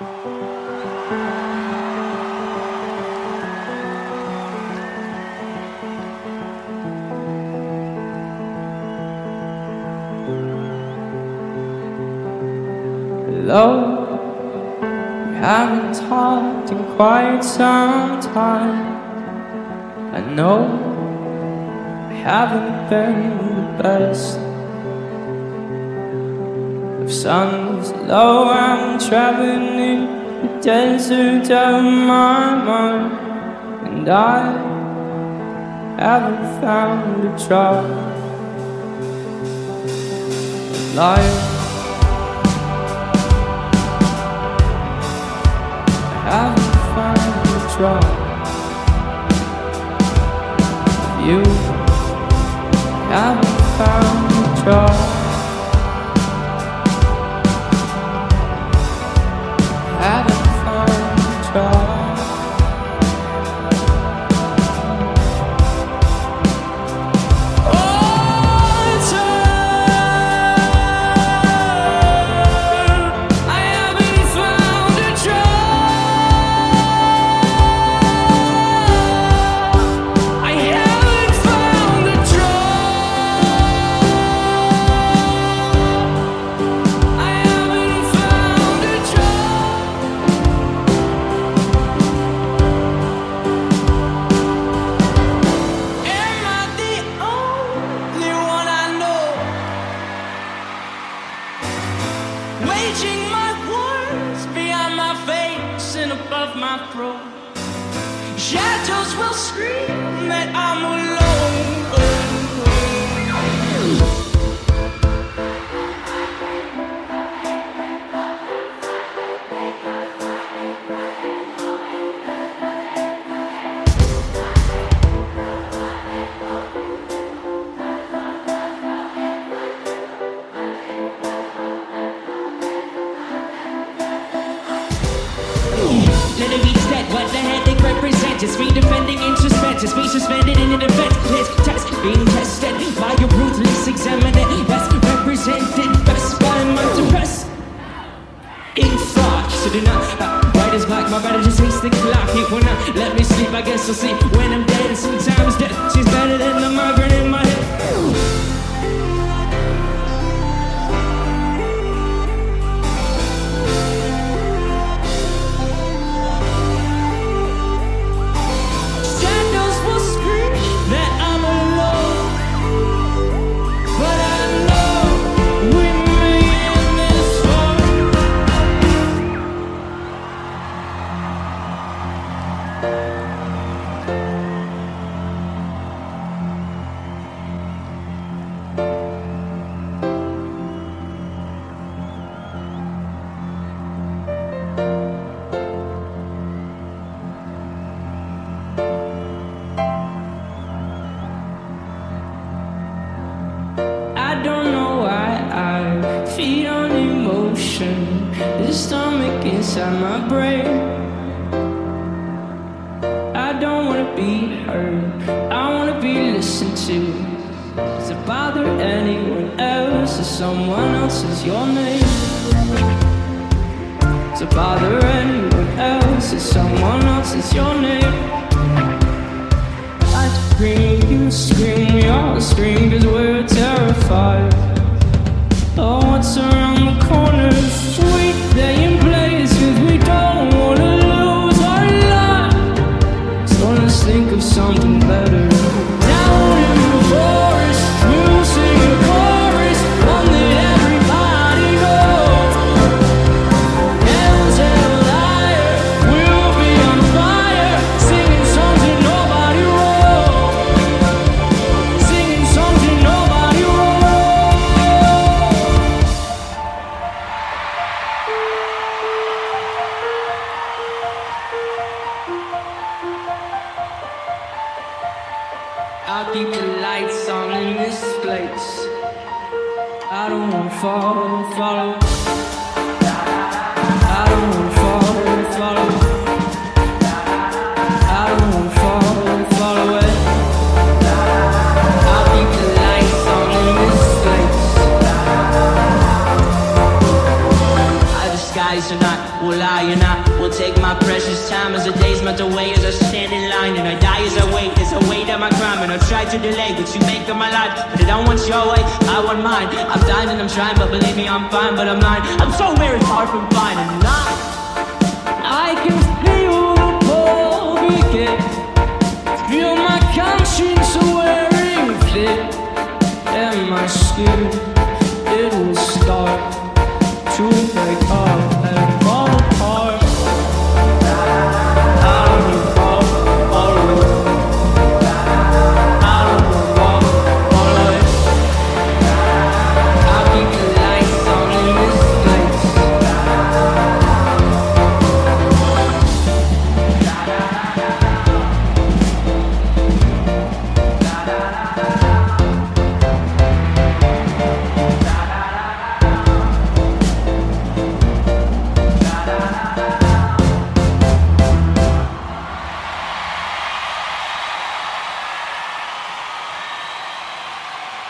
Hello, we haven't talked in quite some time. I know I haven't been the best. If sun's low, I'm traveling in the desert of my mind, and I haven't found a of life. I haven't found a of you. Haven't found a drop. Waging my wars behind my face and above my throat. Shadows will scream that I'm alone. It's me suspended in an event. Test being tested by a ruthless examiner. That's represented best by my depressed in thought. So do not uh, write is black. My body just hates the clock. It will not let me sleep. I guess I'll sleep when I'm dead. Sometimes death she's better than the migraine emotion. This stomach inside my brain. I don't wanna be heard. I wanna be listened to. Does it bother anyone else? If someone else is your name? Does it bother anyone else? If someone else is your name? I scream, you scream, we all scream cause we're terrified. Oh, what's around the corner? I'll keep the lights on in this place. I don't wanna fall, follow. I don't wanna fall, follow. Will lie and I will take my precious time as the days melt away as I stand in line and I die as I wait. It's a weight of my crime and I try to delay what you make of my life, but I don't want your way, I want mine. I'm dying and I'm trying, but believe me, I'm fine, but I'm lying. I'm so very far from fine and not. I can feel the ball begin, feel my conscience wearing thin, and my skin it will start to break up.